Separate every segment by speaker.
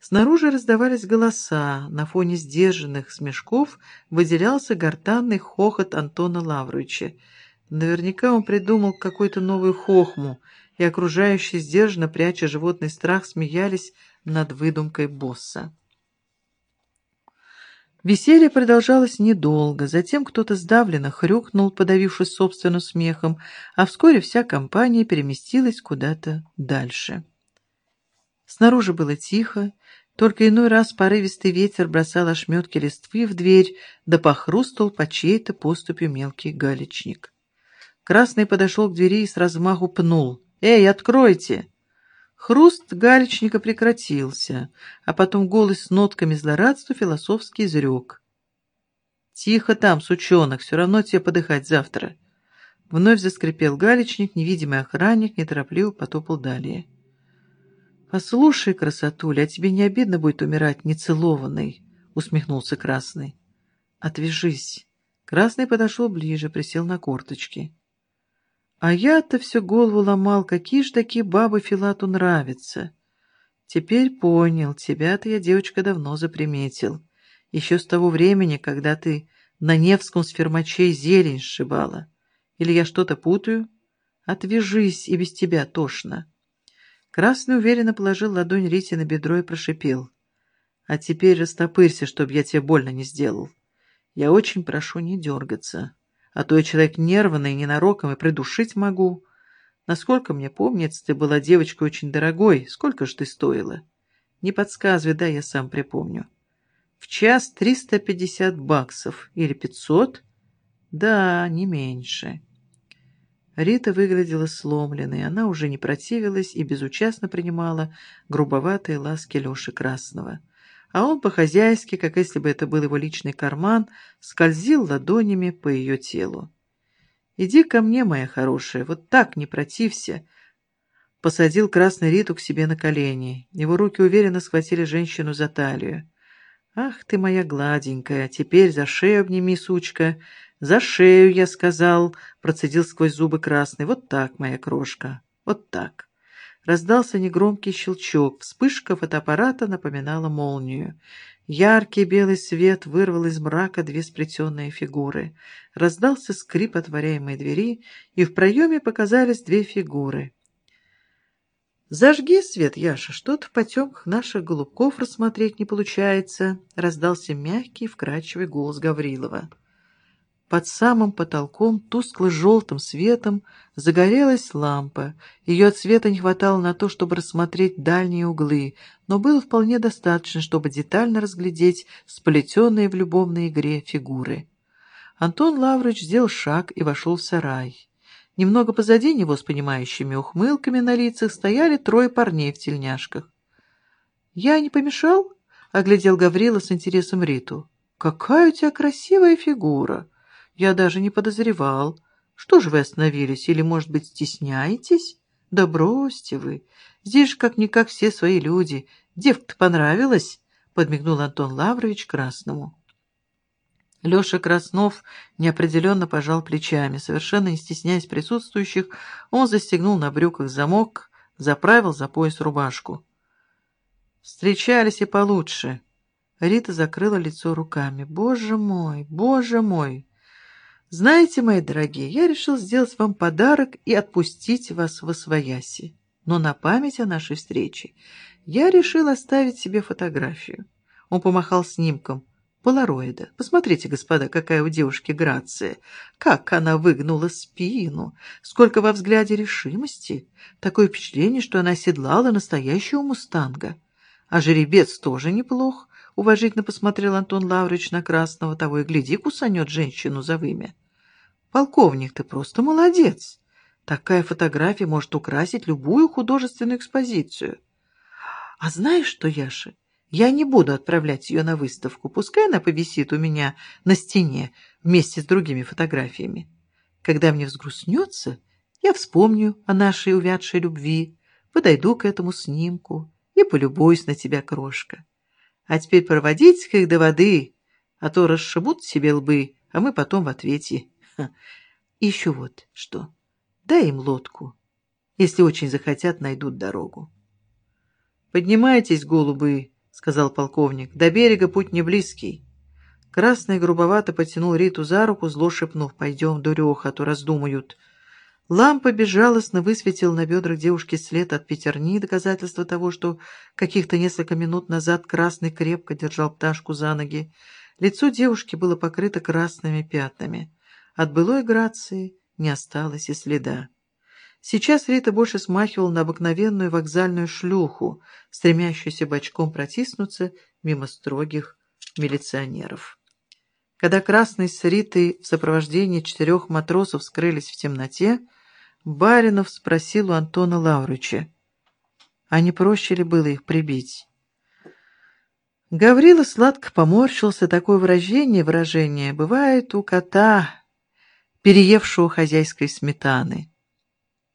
Speaker 1: Снаружи раздавались голоса, на фоне сдержанных смешков выделялся гортанный хохот Антона Лавровича. Наверняка он придумал какую-то новую хохму, и окружающие, сдержанно пряча животный страх, смеялись над выдумкой босса. Веселье продолжалось недолго, затем кто-то сдавленно хрюкнул, подавившись собственным смехом, а вскоре вся компания переместилась куда-то дальше. Снаружи было тихо, только иной раз порывистый ветер бросал ошметки листвы в дверь, да похрустал по чьей-то поступью мелкий галечник. Красный подошел к двери и с размаху пнул. «Эй, откройте!» Хруст галечника прекратился, а потом голос с нотками злорадства философски изрек. «Тихо там, сучонок, все равно тебе подыхать завтра». Вновь заскрипел галечник, невидимый охранник неторопливо потопал далее. «Послушай, красотуля, а тебе не обидно будет умирать нецелованной?» — усмехнулся Красный. «Отвяжись». Красный подошел ближе, присел на корточки. «А я-то все голову ломал, какие ж такие бабы Филату нравятся. Теперь понял, тебя-то я, девочка, давно заприметил. Еще с того времени, когда ты на Невском с фермачей зелень сшибала. Или я что-то путаю? Отвяжись, и без тебя тошно». Красный уверенно положил ладонь Рите на бедро и прошипел. «А теперь растопырься, чтобы я тебе больно не сделал. Я очень прошу не дергаться, а то я человек нервный, ненароком и придушить могу. Насколько мне помнится, ты была девочкой очень дорогой. Сколько ж ты стоила? Не подсказывай, да, я сам припомню. В час триста пятьдесят баксов или пятьсот? Да, не меньше». Рита выглядела сломленной, она уже не противилась и безучастно принимала грубоватые ласки Леши Красного. А он по-хозяйски, как если бы это был его личный карман, скользил ладонями по ее телу. «Иди ко мне, моя хорошая, вот так не протився!» Посадил Красный Риту к себе на колени. Его руки уверенно схватили женщину за талию. «Ах ты моя гладенькая, теперь за шею обними, сучка!» «За шею, я сказал», — процедил сквозь зубы красный. «Вот так, моя крошка, вот так». Раздался негромкий щелчок. Вспышка фотоаппарата напоминала молнию. Яркий белый свет вырвал из мрака две сплетенные фигуры. Раздался скрип отворяемой двери, и в проеме показались две фигуры. «Зажги свет, Яша, что-то в потемках наших голубков рассмотреть не получается», — раздался мягкий, вкрадчивый голос Гаврилова. Под самым потолком тускло-желтым светом загорелась лампа. Ее цвета не хватало на то, чтобы рассмотреть дальние углы, но было вполне достаточно, чтобы детально разглядеть сплетенные в любовной игре фигуры. Антон Лаврыч сделал шаг и вошел в сарай. Немного позади него с понимающими ухмылками на лицах стояли трое парней в тельняшках. «Я не помешал?» — оглядел Гаврила с интересом Риту. «Какая у тебя красивая фигура!» Я даже не подозревал. Что же вы остановились? Или, может быть, стесняетесь? Да бросьте вы. Здесь же как-никак все свои люди. Девка-то понравилась? Подмигнул Антон Лаврович Красному. Леша Краснов неопределенно пожал плечами. Совершенно не стесняясь присутствующих, он застегнул на брюках замок, заправил за пояс рубашку. Встречались и получше. Рита закрыла лицо руками. «Боже мой, боже мой!» Знаете, мои дорогие, я решил сделать вам подарок и отпустить вас в освояси. Но на память о нашей встрече я решил оставить себе фотографию. Он помахал снимком полароида. Посмотрите, господа, какая у девушки грация. Как она выгнула спину. Сколько во взгляде решимости. Такое впечатление, что она оседлала настоящего мустанга. А жеребец тоже неплох. Уважительно посмотрел Антон Лаврич на Красного, того и гляди, кусанет женщину за вымя. Полковник, ты просто молодец. Такая фотография может украсить любую художественную экспозицию. А знаешь что, Яша, я не буду отправлять ее на выставку. Пускай она повисит у меня на стене вместе с другими фотографиями. Когда мне взгрустнется, я вспомню о нашей увядшей любви, подойду к этому снимку и полюбуюсь на тебя, крошка. А теперь проводите-ка их до воды, а то расшибут себе лбы, а мы потом в ответе. Ха. еще вот что. Дай им лодку. Если очень захотят, найдут дорогу. «Поднимайтесь, голубы!» — сказал полковник. «До берега путь не близкий». Красный грубовато потянул Риту за руку, зло шепнув «Пойдем, дуреха, а то раздумают». Лампа безжалостно высветила на бедрах девушки след от пятерни, доказательство того, что каких-то несколько минут назад Красный крепко держал пташку за ноги. Лицо девушки было покрыто красными пятнами. От былой грации не осталось и следа. Сейчас Рита больше смахивала на обыкновенную вокзальную шлюху, стремящуюся бочком протиснуться мимо строгих милиционеров. Когда Красный с Ритой в сопровождении четырех матросов скрылись в темноте, Баринов спросил у Антона Лаврыча, а не проще ли было их прибить? Гаврила сладко поморщился, такое выражение, выражение бывает у кота, переевшего хозяйской сметаны.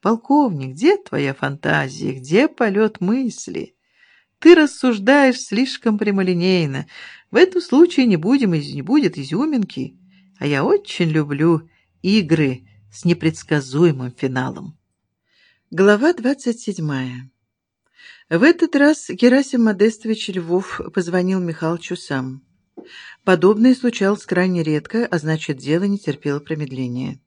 Speaker 1: Полковник, где твоя фантазия, где полет мысли? Ты рассуждаешь слишком прямолинейно. В этом случае не, будем, не будет изюминки. А я очень люблю игры с непредсказуемым финалом. Глава двадцать седьмая. В этот раз Герасим Модестович Львов позвонил Михалычу сам. Подобное случалось крайне редко, а значит, дело не терпело промедления.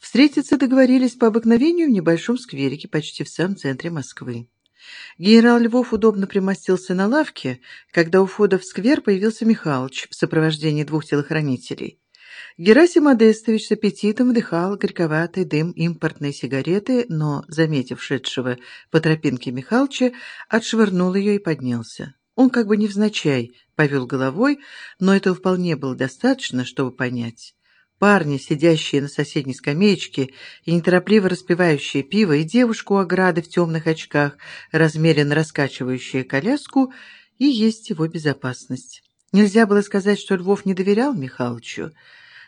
Speaker 1: Встретиться договорились по обыкновению в небольшом скверике почти в самом центре Москвы. Генерал Львов удобно примостился на лавке, когда у входа в сквер появился Михалыч в сопровождении двух телохранителей. Герасим Модестович с аппетитом вдыхал горьковатый дым импортной сигареты, но, заметив шедшего по тропинке Михалыча, отшвырнул ее и поднялся. Он как бы невзначай повел головой, но этого вполне было достаточно, чтобы понять. Парни, сидящие на соседней скамеечке и неторопливо распивающие пиво, и девушку у ограды в темных очках, размеренно раскачивающая коляску, и есть его безопасность. Нельзя было сказать, что Львов не доверял Михалычу.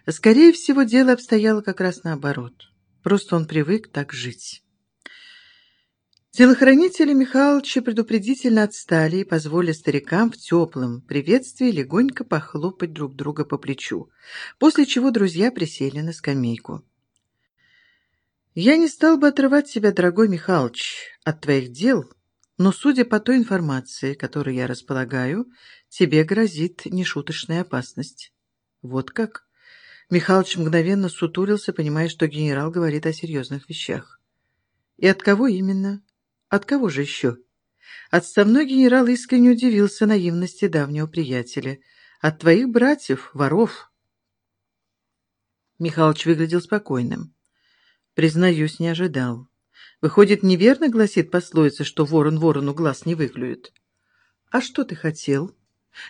Speaker 1: Скорее всего, дело обстояло как раз наоборот. Просто он привык так жить. Телохранители Михайловича предупредительно отстали и позволили старикам в теплом приветствии легонько похлопать друг друга по плечу, после чего друзья присели на скамейку. «Я не стал бы отрывать себя, дорогой Михайлович, от твоих дел, но, судя по той информации, которой я располагаю, тебе грозит нешуточная опасность». «Вот как?» Михайлович мгновенно сутурился, понимая, что генерал говорит о серьезных вещах. «И от кого именно?» От кого же еще? Отставной генерал искренне удивился наивности давнего приятеля. От твоих братьев, воров. Михалыч выглядел спокойным. Признаюсь, не ожидал. Выходит, неверно гласит пословица, что ворон ворону глаз не выклюет. А что ты хотел?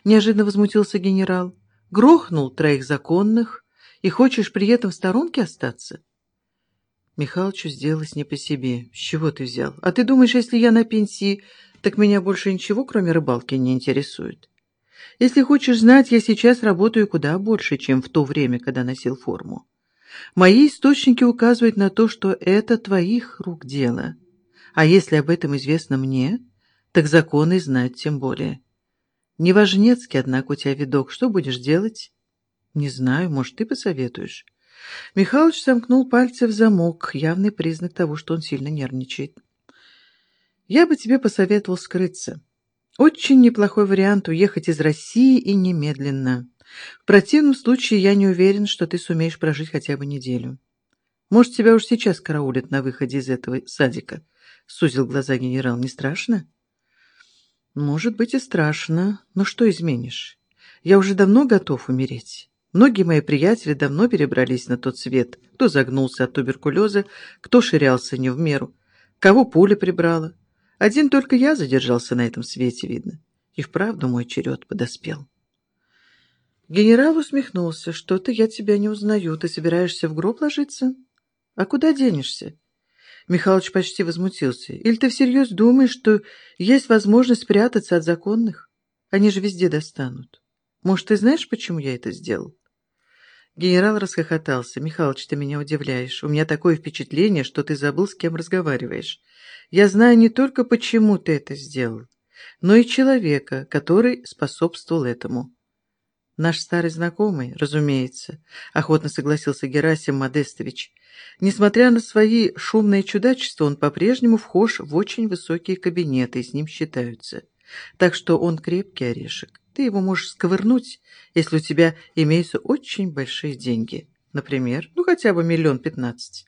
Speaker 1: Неожиданно возмутился генерал. Грохнул троих законных и хочешь при этом в сторонке остаться? Михалычу сделалось не по себе. С чего ты взял? А ты думаешь, если я на пенсии, так меня больше ничего, кроме рыбалки, не интересует? Если хочешь знать, я сейчас работаю куда больше, чем в то время, когда носил форму. Мои источники указывают на то, что это твоих рук дело. А если об этом известно мне, так законы знать тем более. Неважнецкий, однако, у тебя видок. Что будешь делать? Не знаю, может, ты посоветуешь. Михалыч замкнул пальцы в замок, явный признак того, что он сильно нервничает. «Я бы тебе посоветовал скрыться. Очень неплохой вариант уехать из России и немедленно. В противном случае я не уверен, что ты сумеешь прожить хотя бы неделю. Может, тебя уж сейчас караулят на выходе из этого садика?» — сузил глаза генерал. «Не страшно?» «Может быть и страшно, но что изменишь? Я уже давно готов умереть». Многие мои приятели давно перебрались на тот свет. Кто загнулся от туберкулеза, кто ширялся не в меру, кого пуля прибрала. Один только я задержался на этом свете, видно. И вправду мой черед подоспел. Генерал усмехнулся. «Что-то я тебя не узнаю. Ты собираешься в гроб ложиться? А куда денешься?» Михалыч почти возмутился. «Или ты всерьез думаешь, что есть возможность спрятаться от законных? Они же везде достанут. Может, ты знаешь, почему я это сделал?» Генерал расхохотался. «Михалыч, ты меня удивляешь. У меня такое впечатление, что ты забыл, с кем разговариваешь. Я знаю не только, почему ты это сделал, но и человека, который способствовал этому». «Наш старый знакомый, разумеется», — охотно согласился Герасим Модестович. «Несмотря на свои шумные чудачества, он по-прежнему вхож в очень высокие кабинеты, и с ним считаются. Так что он крепкий орешек. Ты его можешь сковырнуть, если у тебя имеются очень большие деньги. Например, ну хотя бы миллион пятнадцать.